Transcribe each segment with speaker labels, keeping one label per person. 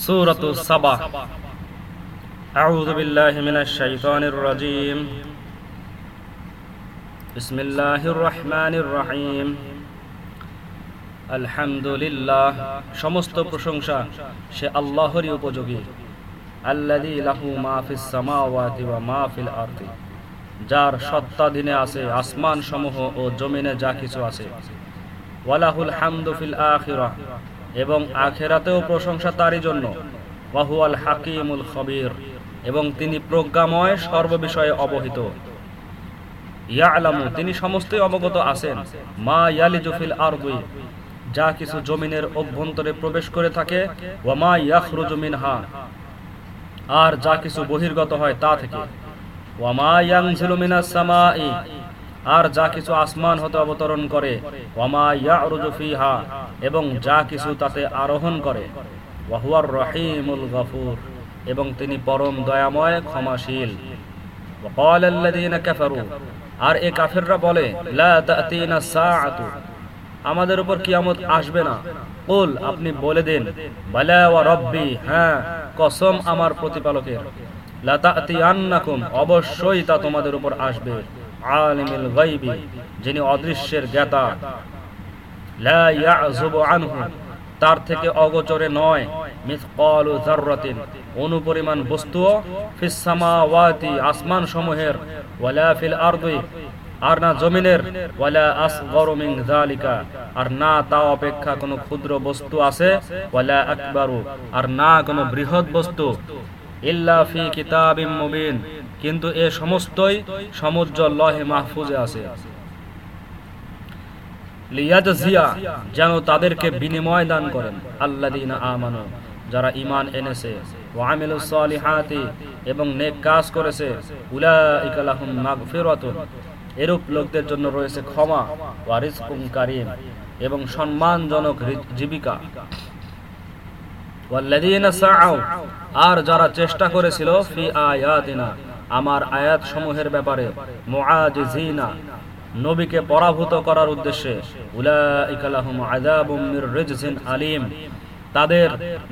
Speaker 1: سورة الصبا أعوذ بالله من الشيطان الرجيم بسم الله الرحمن الرحيم আলহামদুলিল্লাহ সমস্ত প্রশংসা সে আল্লাহরই উপযোগী আল্লাযী লাহু মা ফিস সামাওয়াতি ওয়া মা ফিল আরদি যার সত্তাধীনে আছে আসমান সমূহ ও জমিনে যা কিছু আছে ওয়ালাহুল হামদু ফিল আখিরাহ এবং আখেরাতেও প্রশংসা তারই জন্য। ওয়াহুয়াল হাকিমুল খবির। এবং তিনি প্রজ্ঞাময় সর্ববিষয়ে অবহিত। তিনি সমস্তই অবগত আছেন। মা ইয়ালিজু ফিল আরদি, যা কিছু জমিনের অভ্যন্তরে প্রবেশ করে থাকে। ওয়া মা ইয়াখরুজু মিনহা, আর যা কিছু বহির্গত হয় তা থেকে। ওয়া মা ইয়ানজিলু মিনাস সামাই আর যা কিছু আসমান হতে অবতরণ করে এবং যা কিছু তাতে আরোহণ করে। গফুর, এবং তিনি পরম দয়াময় ক্ষমাশীল। আর এ কাফেররা বলে আমাদের উপর কিয়ামত আসবে না। কুল, আপনি বলে দিন রব্বি হ্যাঁ কসম আমার প্রতিপালকের। লতা অবশ্যই তা তোমাদের উপর আসবে। আলিমিল গাইবি যিনি অদৃশ্যের জ্ঞাতা। লা ইয়াযুবু আনহু, তার থেকে অগোচরে নয়। মিসকালু যাররাতিন, অনুপরিমাণ ফিস সামাওয়াতি আসমান সমূহের, ওয়ালা ফিল আরদি, আর না জমিনের, ওয়ালা আসগরু মিন যালিকা, আর না তা অপেক্ষা কোনো ক্ষুদ্র বস্তু আছে, ওয়ালা আকবারু, আর না কোনো বৃহৎ বস্তু, ইল্লা ফি কিতাবিম মুবিন। কিন্তু এ সমস্তই সমুদ্র লহে মাহফুজে আছে। যেন তাদেরকে বিনিময় দান করেন। আল্লাযীনা আমানু, যারা ঈমান এনেছে এবং নেক কাজ করেছে এরূপ লোকদের জন্য রয়েছে ক্ষমা ওয়া কারীম এবং সম্মানজনক জীবিকা। আর যারা চেষ্টা করেছিল ফি আয়াতিনা আমার আয়াত সমূহের ব্যাপারে নবীকে পরাভূত করার উদ্দেশ্যে আলিম, তাদের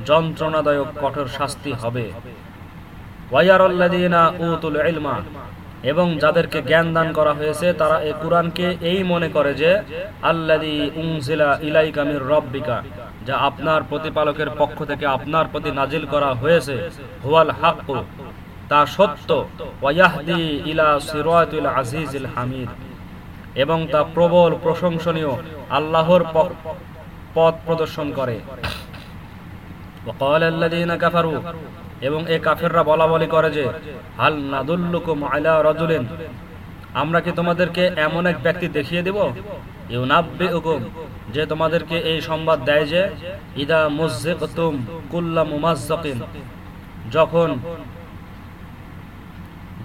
Speaker 1: যন্ত্রণাদায়ক কঠোর শাস্তি হবে। উতুল এবং যাদেরকে জ্ঞান দান করা হয়েছে, তারা এই কোরআনকে এই মনে করে যে, আল্লাযী উনজিলা ইলাইকা মির রব্বিকা, যা আপনার প্রতিপালকের পক্ষ থেকে আপনার প্রতি নাজিল করা হয়েছে, হুয়াল হাক্কু। তা সত্য ওয়াহদি ইলা সিরাতুল আজিজিল হামিদ এবং তা প্রবল প্রশংসনীয় আল্লাহর পথ প্রদর্শন করে وقال الذين كفروا এবং এ কাফেররা বলা বলি করে যে হাল নাদুল্লুকুম আলা রাজুলিন আমরা কি তোমাদেরকে এমন এক ব্যক্তি দেখিয়ে দেব ইউনাব্বিউকুম যে তোমাদেরকে এই সংবাদ দেয় যে ইদা মুযযিকতুম কুল্লা মুমাজ্জাকিন যখন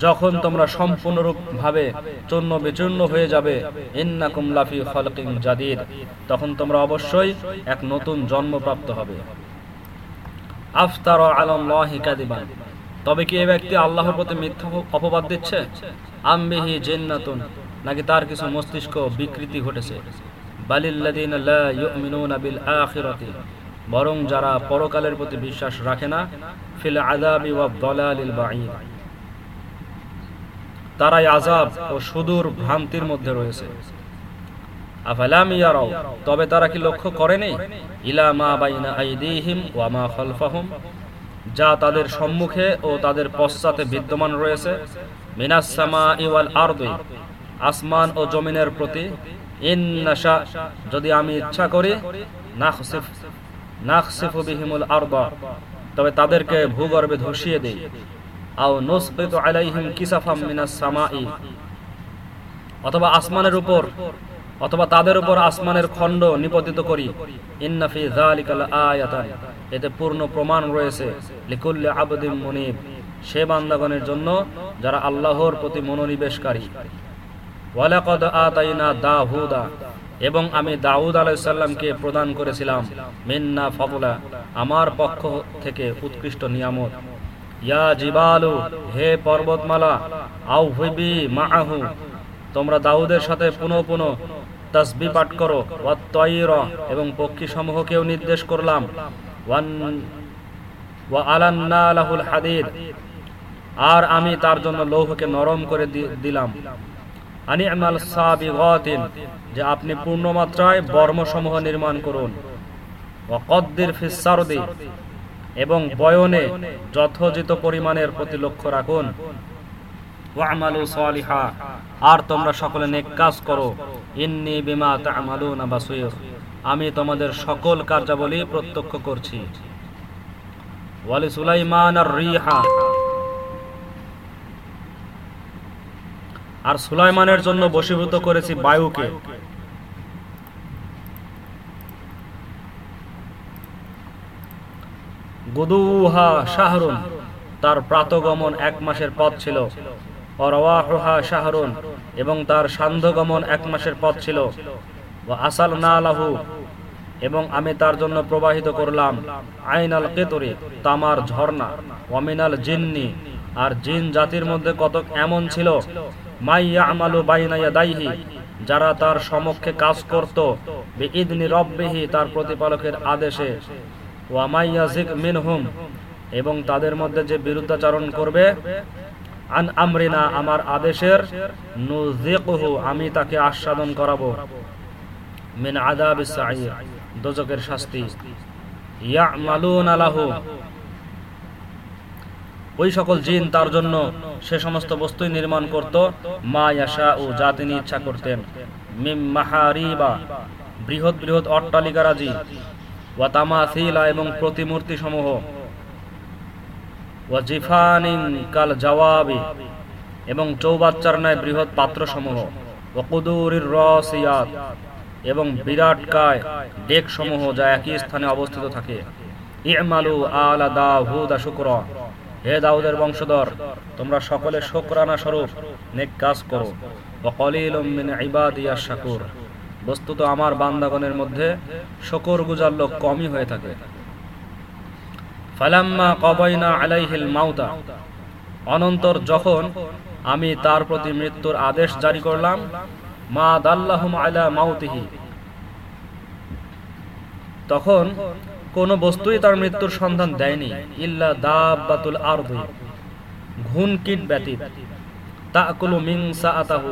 Speaker 1: যখন তোমরা সম্পূর্ণরূপভাবে চূর্ণ বিচূর্ণ হয়ে যাবে, ইন্নাকুম লাফি খালকিন জাদিদ, তখন তোমরা অবশ্যই এক নতুন জন্মপ্রাপ্ত হবে। আফতার আলাল্লাহি কাদিবান তবে কি এই ব্যক্তি আল্লাহর প্রতি মিথ্যা অপবাদ দিচ্ছে? আমবিহি জিন্নাতুন, নাকি তার কিছু মস্তিষ্ক বিকৃতি ঘটেছে? বালিল্লাযিনা লা ইউমিনুনা বিল আখিরাতি, বরং যারা পরকালের প্রতি বিশ্বাস রাখে না, ফিল আযাবি ওয়া দালালিল বাঈদ। তারাই আজাব ও সুদূর ভ্রান্তির মধ্যে রয়েছে। তবে তারা কি লক্ষ্য করেনি? ইলা মা যা তাদের সম্মুখে ও তাদের পশ্চাতে বিদ্যমান রয়েছে। মিনাস সামাই ওয়াল আরদি, আসমান ও জমিনের প্রতি। ইন্নাশা যদি আমি ইচ্ছা করি, নাখসিফ বিহিমুল তবে তাদেরকে ভূগর্ভে ধসিয়ে দেই। আও নুসবিতু আলাইহিম কিসাফাম মিনাস অথবা আসমানের উপর, অথবা তাদের উপর আসমানের খণ্ড নিপতিত করি। ইন্নাফি যালিকাল এতে পূর্ণ প্রমাণ রয়েছে লিকুল্লি আবদিন মুনিব, সে বান্দাগণের জন্য যারা আল্লাহর প্রতি মনোনিবেশকারী। ওয়ালাকাদ এবং আমি দাউদ আলাইসাল্লামকে প্রদান করেছিলাম। মিন্না ফবলা আমার পক্ষ থেকে উৎকৃষ্ট নিয়ামত। ইয়া জিবালু, হে পর্বতমালা আউ হুইবি মাআহু। তোমরা দাউদের সাথে পুনঃ পুনঃ তাসবি পাঠ করো ওয়াত্তয়ির এবং পক্ষী সমূহকেও নির্দেশ করলাম। ওয়ান, ওয়া আলান্না লাহুল হাদিদ, আর আমি তার জন্য লৌহকে নরম করে দিলাম। আনি আমাল সাবিগাতিন, যে আপনি পূর্ণ মাত্রায় বর্মসমূহ নির্মাণ করুন। ওয়া কদ্দির ফিস সারদি এবং বয়নে যথোচিত পরিমাণের প্রতি লক্ষ্য রাখুন। আর তোমরা সকলে নেক কাজ করো। ইন্নি বিমা তা'মালুনা বাসীর, আমি তোমাদের সকল কার্যাবলী প্রত্যক্ষ করছি। ওয়ালি সুলাইমান আর রিহা, আর সুলাইমানের জন্য বশীভূত করেছি বায়ুকে। গুদুহা শাহরুন। তার প্রাতগমন এক মাসের পথ ছিল। অরওয়াহুহা শাহরুন এবং তার সান্ধ্যগমন এক মাসের পথ ছিল। ও আসাল না লাহু এবং আমি তার জন্য প্রবাহিত করলাম আইনাল কেতরে, তামার ঝর্ণা অমিনাল জিন্নি। আর জিন জাতির মধ্যে কত এমন ছিল? মাইয়া আমালু বাইনাইয়া দাইহি যারা তার সমক্ষে কাজ করত, বিইদনি রব্বিহি, তার প্রতিপালকের আদেশে। ওয়ামাইয়াজিক মিনহুম, এবং তাদের মধ্যে যে বিরুদ্ধাচরণ করবে, আন আমরিনা, আমার আদেশের নুযিকুহু, আমি তাকে আস্বাদন করাবো। মিন আযাবিস সাঈর দোজকের শাস্তি। ইয়ামালুনা লাহু, ওই সকল জিন তার জন্য সে সমস্ত বস্তুই নির্মাণ করত, মা ইয়াশা ও যা তিনি ইচ্ছা করতেন। মিম মাহারিবা, বৃহৎ বৃহৎ অট্টালিকারাজি ওয়া তামাসিলা এবং প্রতিমূর্তি সমূহ ওয়া জিফানিন কাল জাওয়াবি এবং চৌবাচ্চার ন্যায় বৃহৎ পাত্র সমূহ ও কুদুরির রসিয়াত এবং বিরাট কায় ডেক সমূহ যা একই স্থানে অবস্থিত থাকে। ইমালু আলা দাউদা শুক্র। হে দাউদের বংশধর, তোমরা সকলে শুকরানা স্বরূপ নেক কাজ করো। ও কলিলুম মিন ইবাদিয়াশ শাকুর। বস্তুত আমার বান্দাগণের মধ্যে শকর গুজার লোক কমই হয়ে থাকে। ফালাম্মা কবাইনা আলাইহিল মাউতা, অনন্তর যখন আমি তার প্রতি মৃত্যুর আদেশ জারি করলাম, মা দাল্লাহুম আলা মাউতিহি। তখন কোন বস্তুই তার মৃত্যুর সন্ধান দেয়নি, ইল্লা দাব্বাতুল আরদি, ঘুন কীট ব্যতীত। তাকুলু মিন সাআতাহু।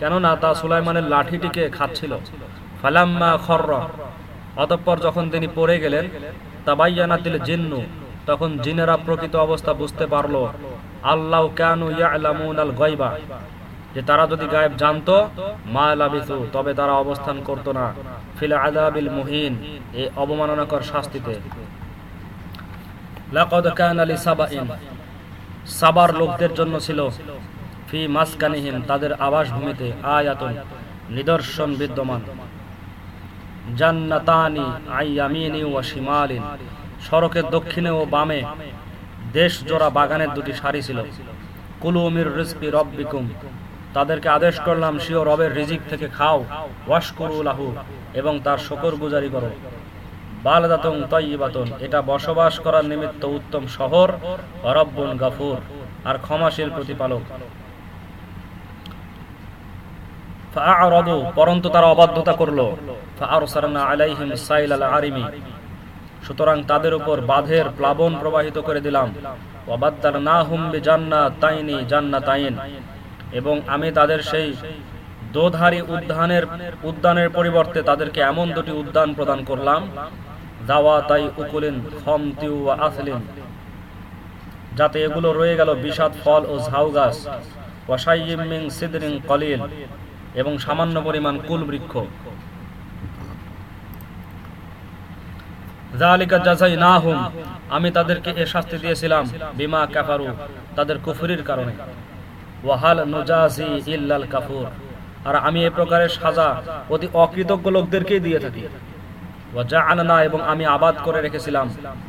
Speaker 1: কেননা তা সুলাইমানের লাঠিটিকে খাচ্ছিল। ফালাম্মা খররা। অতঃপর যখন তিনি পড়ে গেলেন, তাবাইয়ানাতিল জিন্নু, তখন জিনেরা প্রকৃত অবস্থা বুঝতে পারল, আল্লাহ কানু ইয়ালামুনাল গায়বা। যে তারা যদি গায়েব জানতো, মা লাবিসু, তবে তারা অবস্থান করত না, ফিল আযাবিল মুহিন এই অবমাননাকর শাস্তিতে। লাকাদ কানা লিসাবাইন সাবার লোকদের জন্য ছিল ফি মাসকানিহিম, তাদের আবাসভূমিতে আয়াতুন, নিদর্শন বিদ্যমান। জান্নাতানি আইয়ামিনি ওয়া শিমালিন, সড়কের দক্ষিণে ও বামে দেশ জোড়া বাগানের দুটি সারি ছিল। কুলুমির রিজকি রব্বিকুম, তাদেরকে আদেশ করলাম সিও রবের রিজিক থেকে খাও ওয়াশকুরুলাহু এবং তার শকর গুজারি করো। বালদাতং তয়্যিবাতন এটা বসবাস করার নিমিত্ত উত্তম শহর, রব্বুন গাফুর, আর ক্ষমাশীল প্রতিপালক। তারা অবাধ্যতা করল। সুতরাং তাদের উপর প্লাবন প্রবাহিত করে দিলাম। এবং আমি তাদের সেই দোধারী উদ্যানের উদ্যানের পরিবর্তে তাদেরকে এমন দুটি উদ্যান প্রদান করলাম দাওয়াতাই উকুলিন আসলিন। যাতে এগুলো রয়ে গেল বিষাদ ফল ও ঝাউ গাছ। ওয়াসাইয়িম মিন কলিল। এবং সামান্য পরিমাণ কুল বৃক্ষ জালিকা না হুম আমি তাদেরকে এ শাস্তি দিয়েছিলাম, বিমা তাদের কুফরির কারণে। ওয়াহাল নুজাজি ইল্লাল আর আমি এ প্রকারের সাজা অতি অকৃতজ্ঞ লোকদেরকেই দিয়ে থাকি। ওয়া আননা এবং আমি আবাদ করে রেখেছিলাম,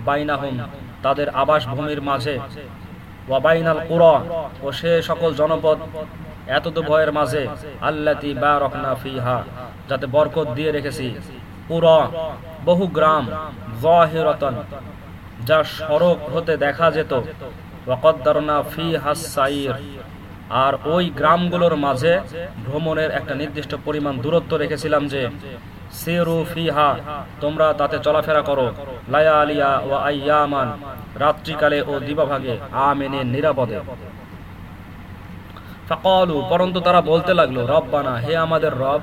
Speaker 1: বাইনাহুম, তাদের আবাস ভূমির মাঝে। ওয়া বাইনাল কুরা, ও সে সকল জনপদ এত তো ভয়ের মাঝে আল্লাতি বারাকনা ফিহা, যাতে বরকত দিয়ে রেখেছি। পুরা বহু গ্রাম জাহিরাতান, যা সড়ক হতে দেখা যেত। ওয়াকদ্দারনা ফি হাসাইর আর ওই গ্রামগুলোর মাঝে ভ্রমণের একটা নির্দিষ্ট পরিমাণ দূরত্ব রেখেছিলাম যে, সিরু ফিহা, তোমরা তাতে চলাফেরা করো। লায়া আলিয়া ও আইয়ামান, রাত্রিকালে ও দিবাভাগে আমিনে নিরাপদে। ফাকালু, পরন্তু তারা বলতে লাগল, রব্বানা, হে আমাদের রব,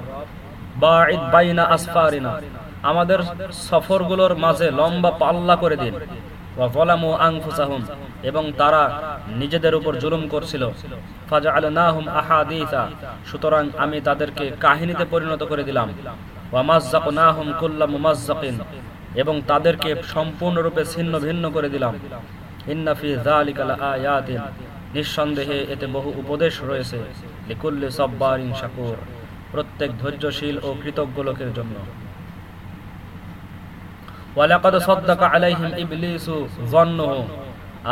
Speaker 1: বাঈদ বাইনা আসফারিনা, আমাদের সফরগুলোর মাঝে লম্বা পাল্লা করে দিন। ওয়া যালামু আনফুসাহুম, এবং তারা নিজেদের উপর জুলুম করছিল। ফাজআলনাহুম আহাদিসা, সুতরাং আমি তাদেরকে কাহিনীতে পরিণত করে দিলাম। ওয়া মাযযাকনাহুম কুল্লা মুমাযযাকিন এবং তাদেরকে সম্পূর্ণরূপে ছিন্ন ভিন্ন করে দিলাম। ইন্না ফি যালিকা লাআয়াতিন নিঃসন্দেহে এতে বহু উপদেশ রয়েছে। লিকুল্লি সাব্বারিন শাকুর, প্রত্যেক ধৈর্যশীল ও কৃতজ্ঞ লোকের জন্য।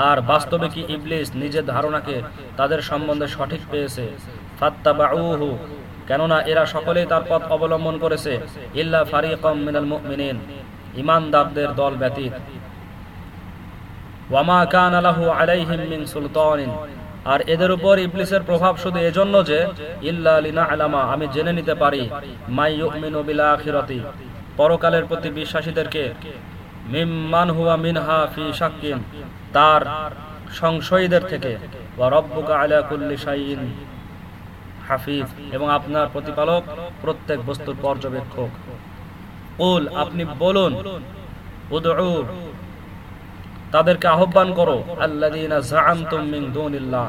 Speaker 1: আর বাস্তবে কি ইবলিস নিজের ধারণাকে তাদের সম্বন্ধে সঠিক পেয়েছে? ফাত্তাবাউহু, কেননা এরা সকলেই তার পথ অবলম্বন করেছে। ইল্লা ফারিকাম মিনাল মুমিনিন ঈমানদারদের দল ব্যতীত। ওয়ামা কানা লাহু আলাইহিম মিন সুলতানিন। আর এদের উপর ইবলিসের প্রভাব শুধু এজন্য যে, ইল্লা লিনা আলামা আমি জেনে নিতে পারি মাই ইউমিনু বিল আখিরাতি পরকালের প্রতি বিশ্বাসীদেরকে, মিম্মান হুয়া মিনহা ফি শাক্কিন, তার সংশয়ীদের থেকে, ওয়া রব্বুকা আলা কুল্লি শাইইন, হাফিজ, এবং আপনার প্রতিপালক প্রত্যেক বস্তুর পর্যবেক্ষক। কুল, আপনি বলুন, উদউ তাদেরকে আহ্বান করো দুনিল্লাহ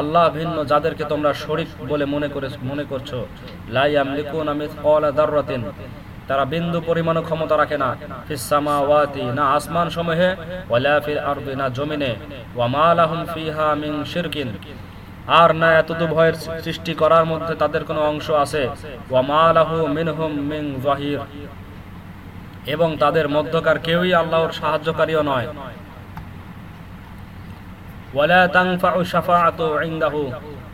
Speaker 1: আল্লাহ ভিন্ন যাদেরকে তোমরা শরীক বলে মনে করে, মনে করছ। লা ইয়ামলিকুনা মিসকালা দাররাতিন, তারা বিন্দু পরিমাণ ক্ষমতা রাখে না। ফিস সামাওয়াতি, না আসমান সমূহে, ওয়ালা ফিল আরদি, না জমিনে, ওয়া মা লাহুম ফিহা মিন শিরকিন। আর না এতদু ভয়ের সৃষ্টি করার মধ্যে তাদের কোনো অংশ আছে। ওয়া মা লাহু মিনহুম মিন যাহির এবং তাদের মধ্যকার কেউই আল্লাহর সাহায্যকারীও নয়। ওয়ালা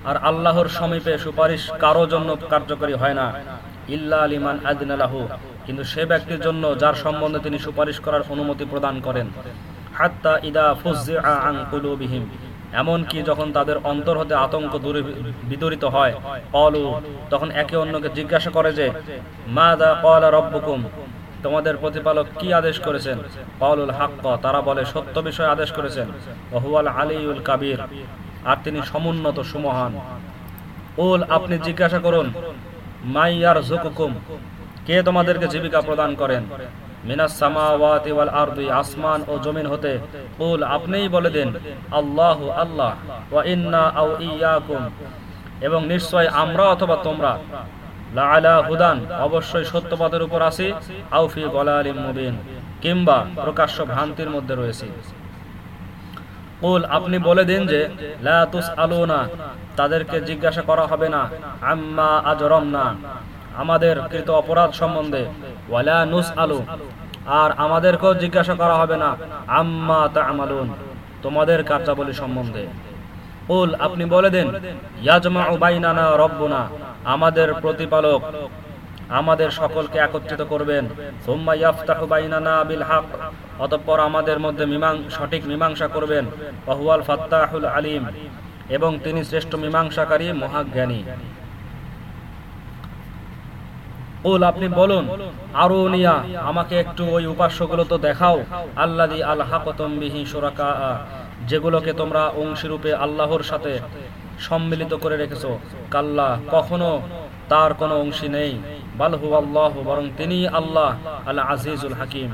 Speaker 1: আর আল্লাহর সমীপে সুপারিশ কারও জন্য কার্যকরী হয় না। ইল্লা লিমান আযনা লাহু। কিন্তু সে ব্যক্তির জন্য যার সম্বন্ধে তিনি সুপারিশ করার অনুমতি প্রদান করেন। হাত্তা ইদা ফুজ্জিআ আন এমনকি যখন তাদের অন্তর হতে আতঙ্ক দূরে বিদরিত হয় কলু তখন একে অন্যকে জিজ্ঞাসা করে যে মাদা ক্বালা রব্বুকুম? তোমাদের প্রতিপালক কি আদেশ করেছেন? কলুল হাক্ক, তারা বলে, সত্য বিষয় আদেশ করেছেন। ওহুয়াল আলিউল কাবির, আর তিনি সমুন্নত, সুমহান। উল, আপনি জিজ্ঞাসা করুন মাইয়ার জুকুকুম কে তোমাদেরকে জীবিকা প্রদান করেন? মিনাস সামাওয়াতি ওয়াল আরদি, আসমান ও জমিন হতে। কুল আপনিই বলে দেন, আল্লাহু আল্লাহ, ওয়া ইন্না আও ইয়াকুম। এবং নিশ্চয় আমরা অথবা তোমরা। অবশ্যই সত্যপথের উপর আছি, আও ফি গলালিম মুবিন, কিংবা প্রকাশ্য ভ্রান্তির মধ্যে রয়েছি। কুল, আপনি বলে দিন যে, লা তুসআলুনা, তাদেরকে জিজ্ঞাসা করা হবে না, আম্মা আজরামনা, আমাদের কৃত অপরাধ সম্বন্ধে, ওয়ালা নুস আলু আর আমাদেরকেও জিজ্ঞাসা করা হবে না, আম্মা তা আমালুন তোমাদের কার্যাবলী সম্বন্ধে। কুল, আপনি বলে দেন, ইয়াজমাউ বাইনানা রব্বুনা আমাদের প্রতিপালক আমাদের সকলকে একত্রিত করবেন। অতঃপর আমাদের মধ্যে সঠিক মীমাংসা করবেন। ওয়াহুয়াল ফাত্তাহুল আলিম, এবং তিনি শ্রেষ্ঠ মীমাংসাকারী মহাজ্ঞানী। আপনি বলুন আরও নিয়া আমাকে একটু ওই উপাস্যগুলো তো দেখাও। আল্লাদি আল হাকতম বিহি সুরাকা যেগুলোকে তোমরা অংশীরূপে আল্লাহর সাথে সম্মিলিত করে রেখেছ। কাল্লা, কখনো তার কোনো অংশী নেই। বালহু আল্লাহ, বরং তিনি আল্লাহ আল্লাহ আজিজুল হাকিম।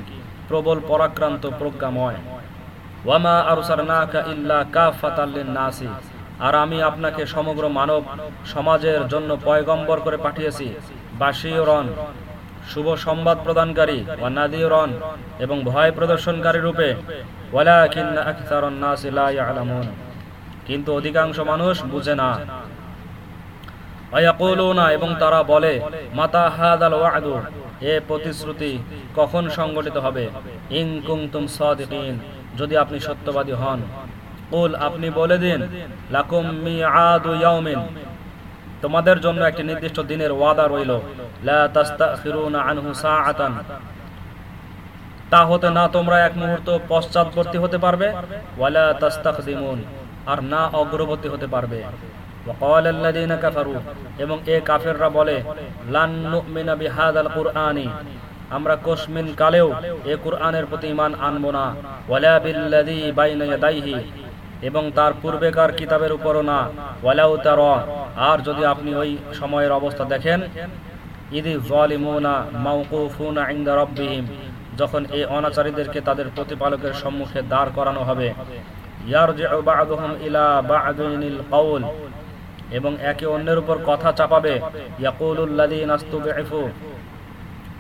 Speaker 1: প্রবল পরাক্রান্ত প্রজ্ঞাময়। ওয়ামা আরসালনাকা ইল্লা কাফাতাল লিন-নাসি। আর আমি আপনাকে সমগ্র মানব সমাজের জন্য পয়গম্বর করে পাঠিয়েছি। বাশীরন শুভ সংবাদ প্রদানকারী ওয়া নাদিরন এবং ভয় প্রদর্শনকারী রূপে। ওয়ালাকিন্না আকসারুন নাসি লা ইয়ালামুন। কিন্তু অধিকাংশ মানুষ বুঝে না। এবং তারা বলে, মাতা হাদাল এ প্রতিশ্রুতি কখন সংগঠিত হবে? যদি আপনি সত্যবাদী হন। আপনি বলে দিন, লাকুম তোমাদের জন্য একটি নির্দিষ্ট দিনের ওয়াদা রইল। তা হতে না তোমরা এক মুহূর্ত পশ্চাৎবর্তী হতে পারবে? আর না অগ্রগতি হতে পারবে। এবং এ কাফেররা বলে আমরা কোসমিন কালেও এ কুরআনের প্রতি ইমান আনব না। এবং তার পূর্বেকার কিতাবের উপরও না। ওয়ালাউ তার, আর যদি আপনি ওই সময়ের অবস্থা দেখেন, ইদি জালিমুনা মাওকুফুনা ইনদা রাব্বিহিম, যখন এই অনাচারীদেরকে তাদের প্রতিপালকের সম্মুখে দাঁড় করানো হবে এবং একে অন্যের উপর কথা চাপাবে।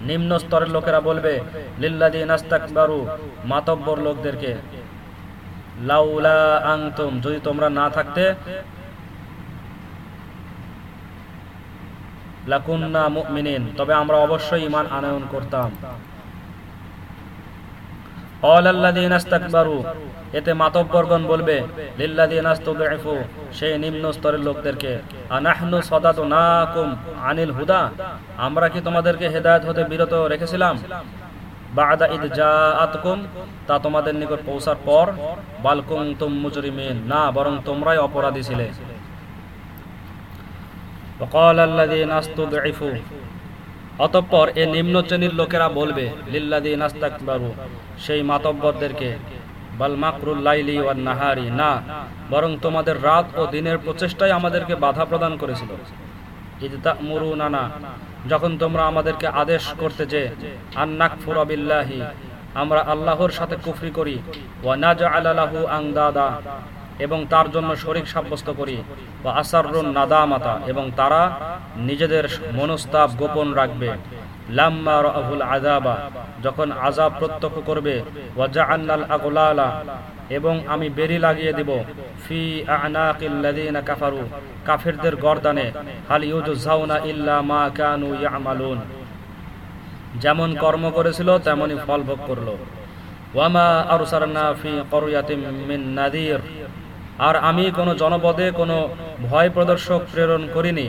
Speaker 1: নিম্ন স্তরের লোকেরা বলবে মাতব্বর লোকদেরকে। যদি তোমরা না থাকতে, লাকুন্না মুমিনিন। তবে আমরা অবশ্যই ইমান আনয়ন করতাম। এতে মাতব্বরগণ বলবে লিল্লাযীনা ইস্তুযইফু সেই নিম্ন স্তরের লোকদেরকে আনাহনু সাদাতুনাকুম আনিল হুদা আমরা কি তোমাদেরকে হেদায়েত হতে বিরত রেখেছিলাম বাদা ইদ জাআতকুম তা তোমাদের নিকট পৌঁছার পর বাল কুনতুম মুজরিমিন না বরং তোমরাই অপরাধী ছিলে وقال الذين استضعفوا অতঃপর এ নিম্ন শ্রেণীর লোকেরা বলবে লিল্লাদি নাস্তাকবারু সেই মাতব্বরদেরকে নাহারি না, বরং তোমাদের রাত ও দিনের প্রচেষ্টাই আমাদেরকে বাধা প্রদান করেছিল। যখন তোমরা আমাদেরকে আদেশ করতে যে আন্নাক আমরা আল্লাহর সাথে কুফরি করি এবং তার জন্য শরিক সাব্যস্ত করি বা আসারুন নাদামাতা এবং তারা নিজেদের মনস্তাপ গোপন রাখবে। যখন আযাব প্রত্যক্ষ করবে এবং আমি বেরি লাগিয়ে দিব, ফি আনাকিল্লাযিনা কাফারু, কাফিরদের গর্দানে, হাল ইল্লা মা কানু ইয়ামালুন। যেমন কর্ম করেছিল তেমনই ফল ভোগ করল। আরসালনা ফি মিন আর আমি কোনো জনপদে কোনো ভয় প্রদর্শক প্রেরণ করিনি।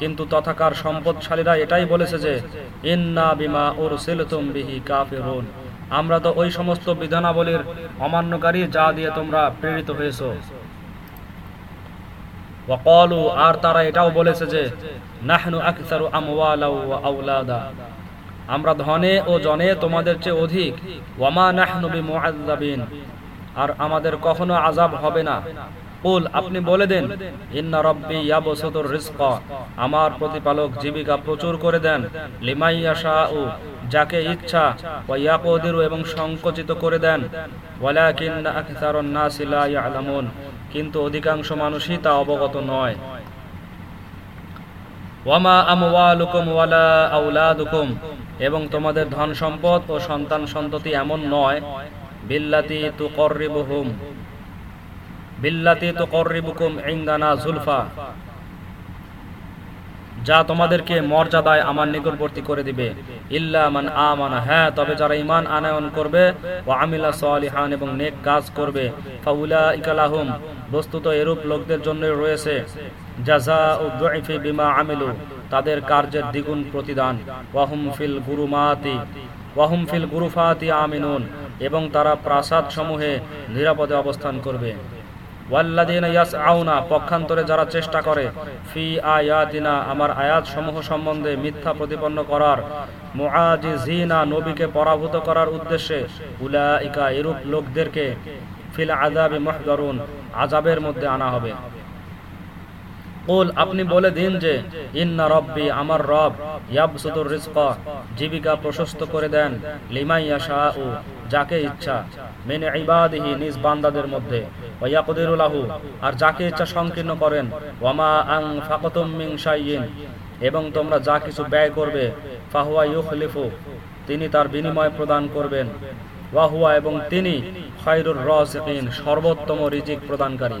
Speaker 1: কিন্তু তথাকার সম্পদশালীরা এটাই বলেছে যে, ইন্না বিমা উরসিলতুম বিহি কাফিরুন। আমরা তো ওই সমস্ত বিধানাবলীর অমান্যকারী যা দিয়ে তোমরা প্রেরিত হয়েছো। আর তারা এটাও বলেছে যে আমরা ধনে ও জনে তোমাদের চেয়ে অধিক। আর আমাদের কখনো আযাব হবে না। আপনি বলে দেন, ইন্না রব্বি ইয়াবসুতুর রিজকা আমার প্রতিপালক জীবিকা প্রচুর করে দেন লিমাই যাকে ইচ্ছা, ওয়া এবং সংকুচিত করে দেন, ওয়ালাকিন্না আকসারুন নাসি লা ইয়ালামুন কিন্তু অধিকাংশ মানুষই তা অবগত নয়। ওয়ামা আমওয়ালুকুম ওয়ালা আওলাদুকুম এবং তোমাদের ধন সম্পদ ও সন্তান সন্ততি এমন নয়, বিল্লাতি তুকররিবুহুম বিল্লাতি তুকররিবুকুম ইনদানা যুলফা যা তোমাদেরকে মর্যাদায় আমার নিকটবর্তী করে দিবে। ইল্লা মান আমানা। হ্যাঁ তবে যারা ঈমান আনয়ন করবে ও আমিলা সালিহান এবং নেক কাজ করবে, ফাউলাইকা লাহুম। বস্তুত এরূপ লোকদের জন্য রয়েছে জাযা ও দুইফি বিমা আমিলু। তাদের কার্যের দ্বিগুণ প্রতিদান। ওয়াহুম ফিল গুরুমাতি। ওয়াহুম ফিল গুরুফাতি আমিনুন। এবং তারা প্রাসাদ সমূহে নিরাপদে অবস্থান করবে। ওয়াল্লাদিনা ইয়াসআউনা, পক্ষান্তরে যারা চেষ্টা করে, ফি আয়াতিনা, আমার আয়াত সমূহ সম্বন্ধে মিথ্যা প্রতিপন্ন করার, মুআজিজিনা, নবীকে পরাভূত করার উদ্দেশ্যে, উলাইকা এরূপ লোকদেরকে ফিল আযাবি মুহদারুন, আযাবের মধ্যে আনা হবে। কুল, আপনি বলে দিন যে, ইন্না রব্বি, আমার রব ইয়াবসুতুর রিজকা, জীবিকা প্রশস্ত করে দেন লিমাই ইয়াশাউ, যাকে ইচ্ছা, মেনে ইবাদিহি, নিজ বান্দাদের মধ্যে, ওয়া ইয়াকদিরু লাহু, আর যাকে ইচ্ছা সংকীর্ণ করেন ওয়ামা আং ফাকাতুম মিন শাইইন, এবং তোমরা যা কিছু ব্যয় করবে, ফাহুয়া ইউখলিফু, তিনি তার বিনিময় প্রদান করবেন ওয়াহুয়া এবং তিনি খায়রুর রাজিকিন, সর্বোত্তম রিজিক প্রদানকারী।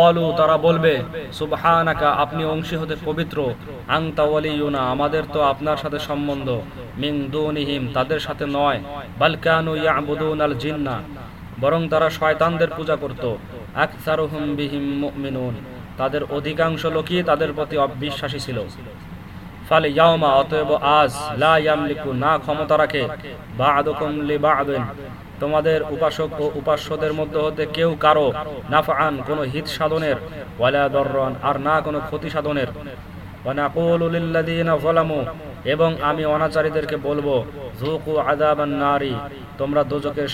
Speaker 1: অলু তারা বলবে, সুবহানাকা, আপনি অংশী হতে পবিত্র। আংতা ওয়ালিউনা, আমাদের তো আপনার সাথে সম্বন্ধ। মিং দুনিহিম, তাদের সাথে নয়। বালকানু ইয়াবুদুন আল জিন্না, বরং তারা শয়তানদের পূজা করত। আকসারুহুম বিহিম মুমিনুন, তাদের অধিকাংশ লোকই তাদের প্রতি অবিশ্বাসী ছিল। ফালে ইয়াউমা, অতএব আজ লা ইয়ামলিকু, না ক্ষমতা রাখে। বা'দুকুম লিবা'দিন তোমাদের উপাসক ও উপাস্যদের মধ্যে হতে কেউ কারও নাফআন কোনো হিত সাধনের, ওয়ালা দররান, আর না কোনো ক্ষতি সাধনের। এবং আমি অনাচারীদেরকে বলব নারি, তোমরা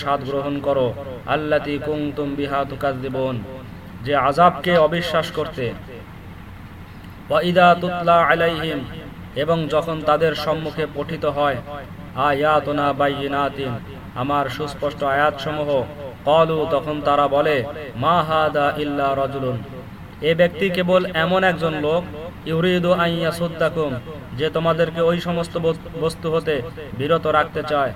Speaker 1: স্বাদ গ্রহণ করো, আল্লাতী বিহা যে আযাবকে অবিশ্বাস করতে, ওয়া ইদা তুতলা আলাইহিম, এবং যখন তাদের সম্মুখে পঠিত হয়, আয়াতনা বাইয়িনাতিন আমার সুস্পষ্ট আয়াতসমূহ কলু, তখন তারা বলে, মা হাদা ইল্লা রজুলুন। এ ব্যক্তি কেবল এমন একজন লোক যে তোমাদেরকে ওই সমস্ত বস্তু হতে বিরত রাখতে চায়।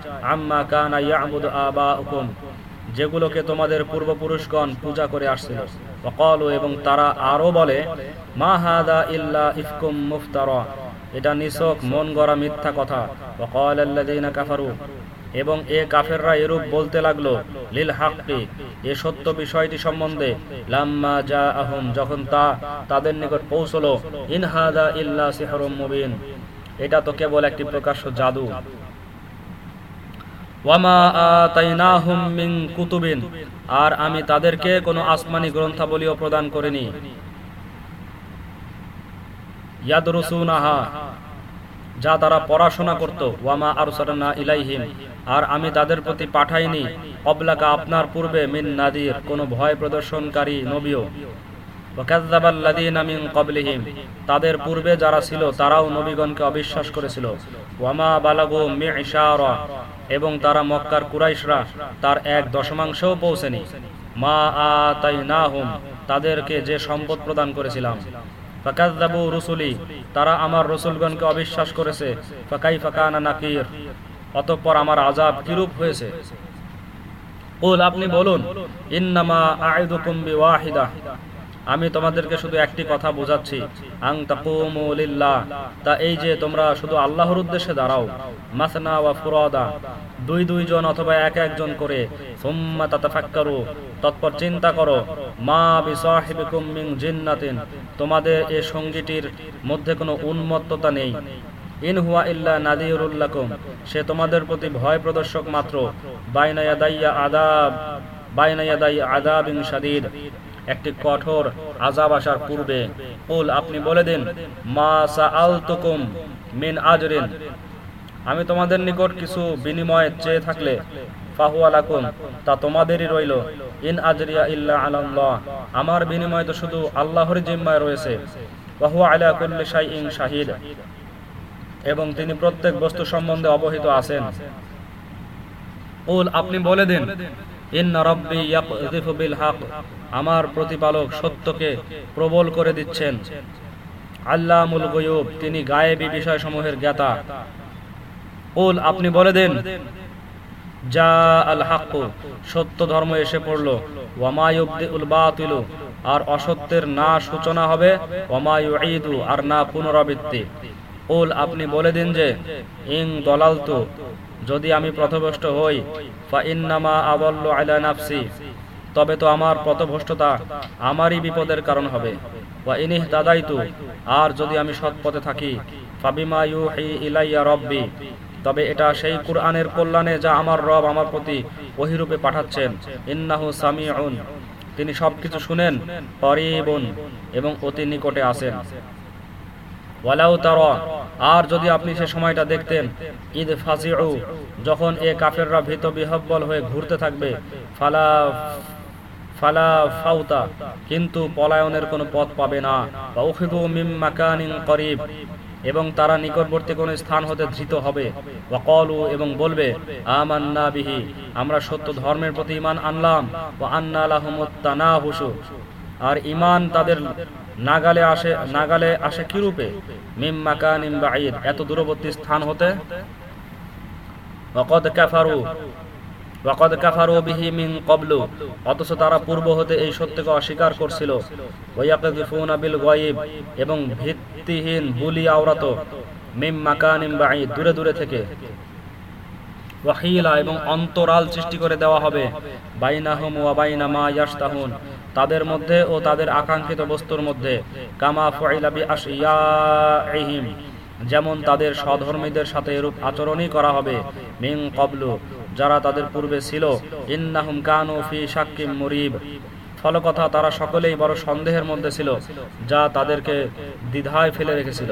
Speaker 1: যেগুলোকে তোমাদের পূর্বপুরুষগণ পূজা করে আসছিল। ওয়াকালু, এবং তারা আরও বলে, মা হাদা ইল্লা ইফকুম মুফতারা। এটা নিছক, মন গড়া মিথ্যা কথা। ওয়াকাল আল্লাযীনা কাফারু এবং এ কাফেররা এরূপ বলতে লাগল, লিল হাক্কি, এ সত্য বিষয়টি সম্বন্ধে লাম্মা যা আহম যখন তা তাদের নিকট পৌঁছলো ইনহাদা ইল্লা সিহরুম মুবিন, এটা তো কেবল একটি প্রকাশ্য জাদু। আর আমি তাদেরকে কোনো আসমানি গ্রন্থাবলীও প্রদান করিনি। যা তারা পড়াশোনা করত, ওয়ামা আরসালনা ইলাইহিম আর আমি তাদের প্রতি পাঠাইনি। অবলাকা আপনার পূর্বে মিন নাদির, কোনো ভয় প্রদর্শনকারী নবীও। কবলিহিম তাদের পূর্বে যারা ছিল, তারাও নবীগণকে অবিশ্বাস করেছিল। ওয়ামা বালাগু এবং তারা মক্কার কুরাইশরা, তার এক দশমাংশও পৌঁছেনি। মা আতাই না হুম তাদেরকে যে সম্পদ প্রদান করেছিলাম। ফাকাজ্জাবু রুসুলি, তারা আমার রসুলগণকে অবিশ্বাস করেছে। ফাকাই ফাকানা নাকির অতঃপর আমার আজাব কিরূপ হয়েছে? কুল, আপনি বলুন, ইন্নামা আইদুকুম বিওয়াহিদা। আমি তোমাদেরকে শুধু একটি কথা বোঝাচ্ছি। আং তাকুমু লিল্লাহ। তা এই যে তোমরা শুধু আল্লাহর উদ্দেশ্যে দাঁড়াও। মাসনা ওয়া ফুরাদা। দুই দুইজন অথবা এক একজন করে। সুম্মা তাতাফাক্কারু। তৎপর চিন্তা করো, মা বিসাহিবিকুম মিন জিন্নাতিন। তোমাদের এ সঙ্গীটির মধ্যে কোনো উন্মত্ততা নেই। ইন সে তোমাদের প্রতি ভয় প্রদর্শক মাত্র। আদাব শাদীদ। একটি কঠোর আজাব আসার পূর্বে কুল, আপনি বলে দিন মিন আজরিন। আমি তোমাদের নিকট কিছু বিনিময় চেয়ে থাকলে তা তোমাদেরই রইল। ইন আজরিয়া ইল্লা আলাল্লাহ। আমার বিনিময় তো শুধু আল্লাহর জিম্মায় রয়েছে। ফাহুয়া আলা কুল্লি শাহিদ। এবং তিনি প্রত্যেক বস্তু সম্বন্ধে অবহিত আছেন। কুল, আপনি বলে দিন আমার প্রতিপালক সত্যকে প্রবল করে দিচ্ছেন। গয়ুব, তিনি গায়েবী বিষয়সমূহের জ্ঞাতা। কুল, আপনি বলে দেন যা আল হাক্কু সত্য ধর্ম এসে পড়ল। ওয়ামায়ুবদি উল বাতিলু আর অসত্যের না সূচনা হবে। ওয়ামায়ুঈদু আর না পুনরাবৃত্তি। কুল, আপনি বলে দিন যে ইং দলালতু, যদি আমি প্রথভষ্ট হই ফা ইন্নামা আবল্লু আলা নাফসি, তবে তো আমার পথভ্রষ্টতা আমারই বিপদের কারণ হবে। ওয়া ইনিহ দাদাইতু আর যদি আমি সৎ পথে থাকি, ফাবিমা ইউহি ইলাইয়া রব্বি, তবে এটা সেই কুরআনের কল্যাণে যা আমার রব আমার প্রতি ওহিরূপে পাঠাচ্ছেন। ইন্নাহু সামিউন, তিনি সবকিছু শুনেন, করিবুন, এবং অতি নিকটে আছেন। আর যদি আপনি সে সময়টা দেখতেন, ঈদ ফাজিউ, যখন এ কাফেররা ভীত বিহব্বল হয়ে ঘুরতে থাকবে, ফালা ফালা ফাউতা, কিন্তু পলায়নের কোনো পথ পাবে না। মিম করিব, এবং তারা নিকটবর্তী কোন স্থান হতে ধৃত হবে। এবং বলবে আমরা সত্য ধর্মের প্রতি ইমান আনলাম। আন্না আর ইমান তাদের নাগালে আসে নাগালে আসে কি রূপে? মিম এত দূরবর্তী স্থান হতে? অথচ তারা পূর্ব হতে এই সত্যকে অস্বীকার করছিল। এবং ভিত্তিহীন বুলি আওরাত দূরে দূরে থেকে। এবং অন্তরাল সৃষ্টি করে দেওয়া হবে। বাইনাহুম ওয়া বাইনা মা ইয়াশতাহুন। তাদের মধ্যে ও তাদের আকাঙ্ক্ষিত বস্তুর মধ্যে, কামা ফুইলা বি যেমন তাদের সধর্মীদের সাথে এরূপ আচরণই করা হবে, মিন কবলু যারা তাদের পূর্বে ছিল, ইন্নাহুম কানু ফি শাক্কিম মুরিব। ফলকথা তারা সকলেই বড় সন্দেহের মধ্যে ছিল, যা তাদেরকে দ্বিধায় ফেলে রেখেছিল।